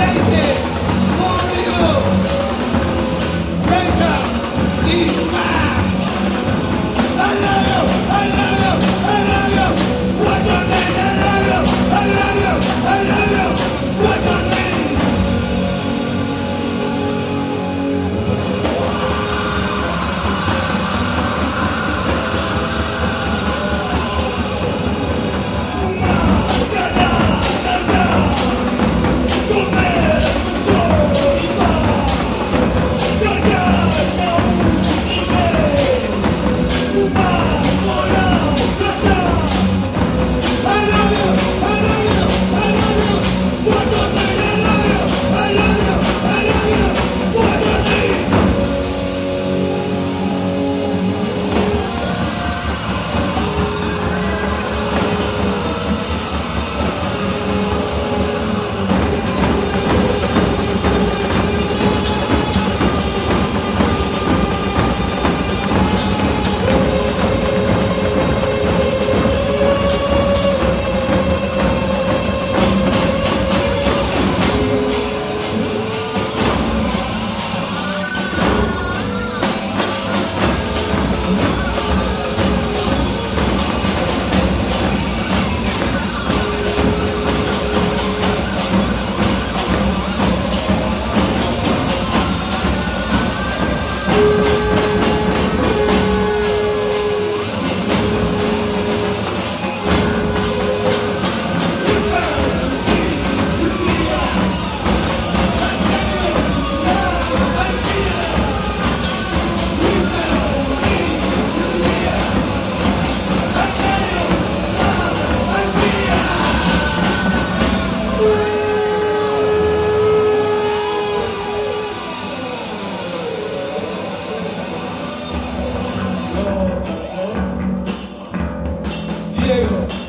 Danger! Warrior! Danger! These Diego.